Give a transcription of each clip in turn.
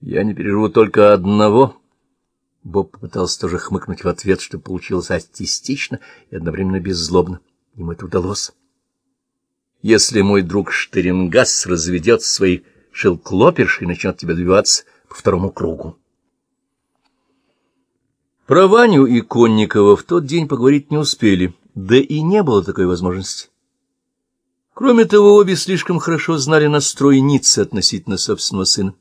Я не переживу только одного. Боб попытался тоже хмыкнуть в ответ, что получилось артистично и одновременно беззлобно. Ему это удалось. Если мой друг Штерингас разведет свои шелклоперши и начнет тебя добиваться по второму кругу. Про Ваню и Конникова в тот день поговорить не успели, да и не было такой возможности. Кроме того, обе слишком хорошо знали настрой Ниццы относительно собственного сына.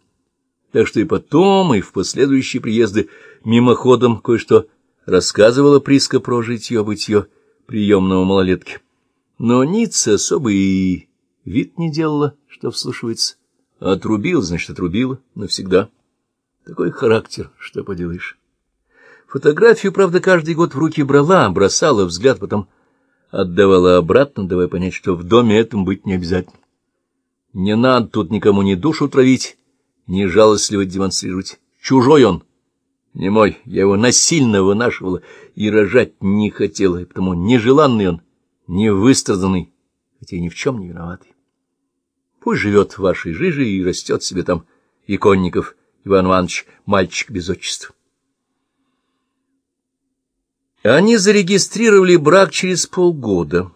Так что и потом, и в последующие приезды мимоходом кое-что рассказывала Приска про житье-бытье приемного малолетки. Но Ницца особо и вид не делала, что вслушивается. Отрубил, значит, отрубила навсегда. Такой характер, что поделаешь. Фотографию, правда, каждый год в руки брала, бросала взгляд, потом отдавала обратно, давая понять, что в доме этом быть не обязательно. Не надо тут никому ни душу травить, ни жалостливо демонстрировать. Чужой он, не мой, я его насильно вынашивала и рожать не хотела, и потому нежеланный он, не выстраданный, хотя ни в чем не виноватый. Пусть живет в вашей жиже и растет себе там Иконников Иван Иванович, мальчик без отчества. Они зарегистрировали брак через полгода.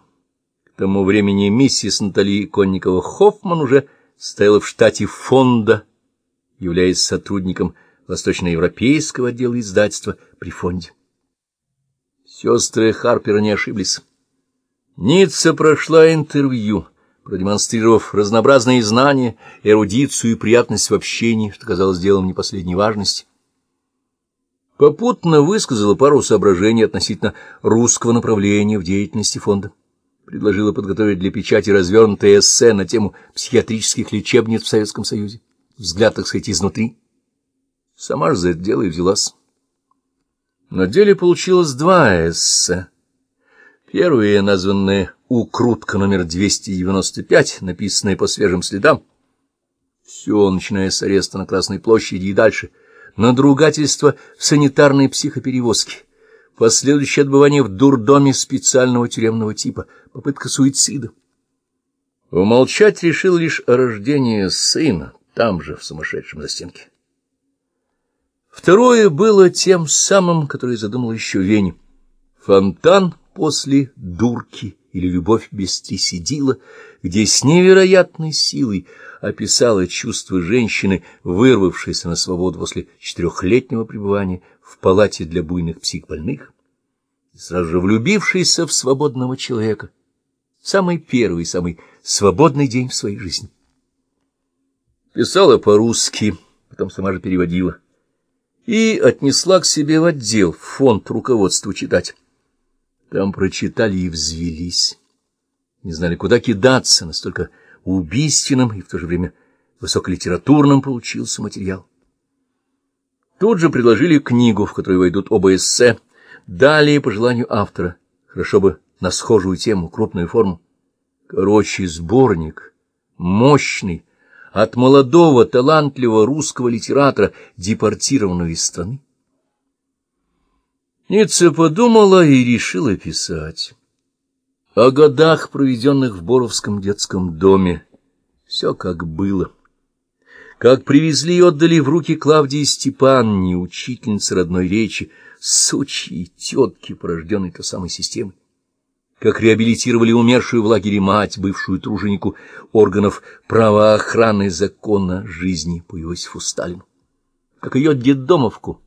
К тому времени миссис Натальи Конникова-Хоффман уже стояла в штате фонда, являясь сотрудником восточноевропейского отдела издательства при фонде. Сестры Харпера не ошиблись. Ницца прошла интервью, продемонстрировав разнообразные знания, эрудицию и приятность в общении, что казалось делом не последней важности. Попутно высказала пару соображений относительно русского направления в деятельности фонда. Предложила подготовить для печати развернутое эссе на тему психиатрических лечебниц в Советском Союзе. Взгляд, так сказать, изнутри. Сама же за это дело и взялась. На деле получилось два эссе. Первое, названное «Укрутка номер 295», написанное по свежим следам. Все, начиная с ареста на Красной площади и дальше — надругательство в санитарной психоперевозке, последующее отбывание в дурдоме специального тюремного типа, попытка суицида. Умолчать решил лишь о рождении сына, там же, в сумасшедшем застенке. Второе было тем самым, которое задумал еще Веня. Фонтан после дурки или любовь без трисидила, где с невероятной силой описала чувство женщины, вырвавшейся на свободу после четырехлетнего пребывания в палате для буйных психбольных, и сразу же влюбившейся в свободного человека, самый первый, самый свободный день в своей жизни. Писала по-русски, потом сама же переводила, и отнесла к себе в отдел, в фонд руководства читать. Там прочитали и взвелись. Не знали, куда кидаться, настолько убийственным и в то же время высоколитературным получился материал. Тут же предложили книгу, в которую войдут оба эссе, далее по желанию автора, хорошо бы на схожую тему, крупную форму. Короче, сборник, мощный, от молодого, талантливого русского литератора, депортированного из страны. Ницца подумала и решила писать. О годах, проведенных в Боровском детском доме. Все как было. Как привезли и отдали в руки Клавдии Степанне, учительницы родной речи, сучьи тетки, порожденной той самой системой. Как реабилитировали умершую в лагере мать, бывшую труженику органов правоохраны закона жизни по Иосифу Сталину. Как ее детдомовку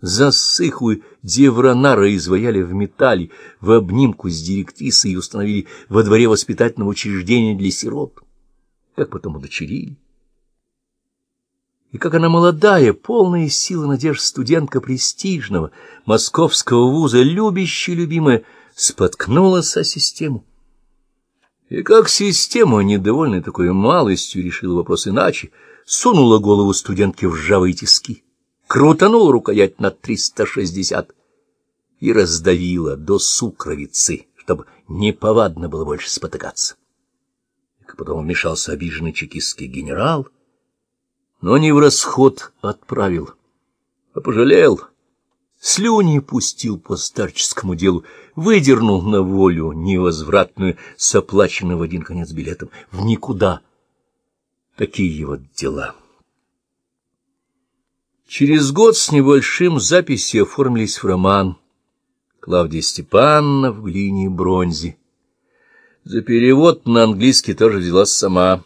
засыхлую Девронара изваяли в металле в обнимку с директрисой и установили во дворе воспитательного учреждения для сирот. Как потом удочерили. И как она молодая, полная силы надежд студентка престижного московского вуза, любящая любимая, споткнулась о систему. И как система, недовольная такой малостью, решила вопрос иначе, сунула голову студентки в ржавые тиски крутанул рукоять на триста шестьдесят и раздавила до сукровицы, чтобы неповадно было больше спотыкаться. И потом вмешался обиженный чекистский генерал, но не в расход отправил, а пожалел, слюни пустил по старческому делу, выдернул на волю невозвратную с в один конец билетом в никуда. Такие вот дела. Через год с небольшим записи оформились в роман Клавдия Степановна в глине и бронзе. За перевод на английский тоже взялась сама.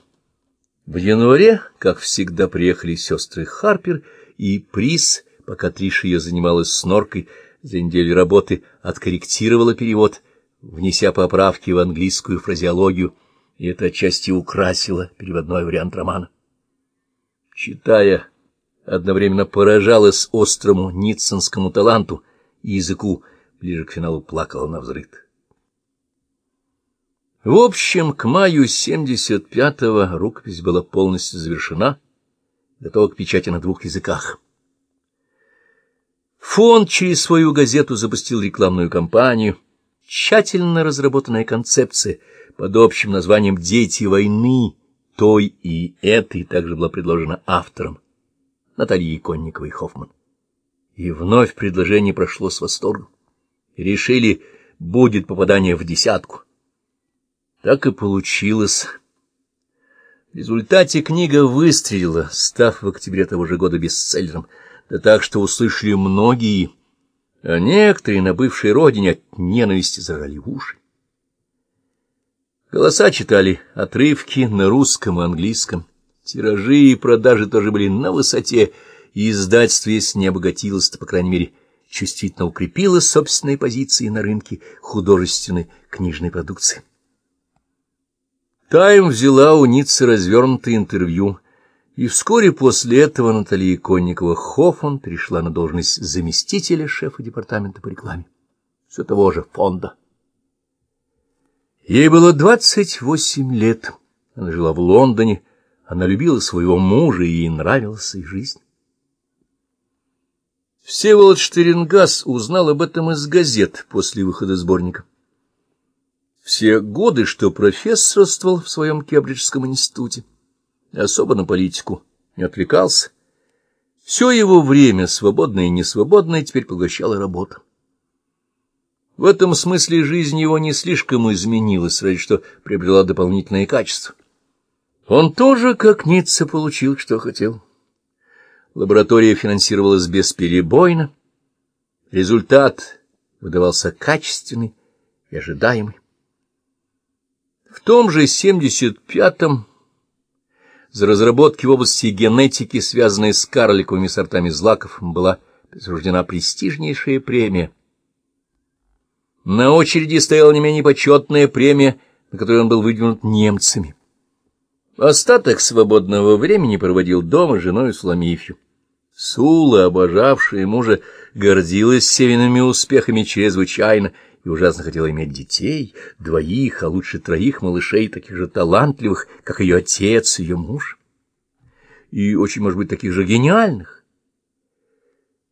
В январе, как всегда, приехали сестры Харпер и Приз, пока Триша ее занималась с норкой, за неделю работы откорректировала перевод, внеся поправки в английскую фразеологию, и это отчасти украсило переводной вариант романа. Читая, одновременно поражалась острому ницценскому таланту и языку, ближе к финалу плакала на взрыд. В общем, к маю 75-го рукопись была полностью завершена, готова к печати на двух языках. Фонд через свою газету запустил рекламную кампанию, тщательно разработанная концепция под общим названием «Дети войны» той и этой также была предложена автором Натальей Конниковой Хоффман. И вновь предложение прошло с восторгом. Решили, будет попадание в десятку. Так и получилось. В результате книга выстрелила, став в октябре того же года бестселлером, да так, что услышали многие, а некоторые на бывшей родине от ненависти зажали уши. Голоса читали отрывки на русском и английском, тиражи и продажи тоже были на высоте, и издательство, если не обогатилось, то, по крайней мере, чувствительно укрепило собственные позиции на рынке художественной книжной продукции. Тайм взяла у Ниццы развернутое интервью, и вскоре после этого Наталья Конникова Хоффман пришла на должность заместителя шефа департамента по рекламе все того же фонда. Ей было двадцать восемь лет, она жила в Лондоне, она любила своего мужа, и ей нравилась их жизнь. Всеволод Штерингас узнал об этом из газет после выхода сборника. Все годы, что профессорствовал в своем Кембриджском институте, особо на политику не отвлекался, все его время, свободное и несвободное, теперь поглощала работа. В этом смысле жизнь его не слишком изменилась, ради что приобрела дополнительные качества. Он тоже, как Ницце, получил, что хотел. Лаборатория финансировалась бесперебойно, результат выдавался качественный и ожидаемый. В том же 75-м за разработки в области генетики, связанные с карликовыми сортами злаков, была присуждена престижнейшая премия. На очереди стояла не менее почетная премия, на которой он был выдвинут немцами. Остаток свободного времени проводил дома с женой Суламифью. Сула, обожавшая мужа, гордилась севиными успехами чрезвычайно и ужасно хотела иметь детей, двоих, а лучше троих малышей, таких же талантливых, как ее отец, ее муж. И очень, может быть, таких же гениальных.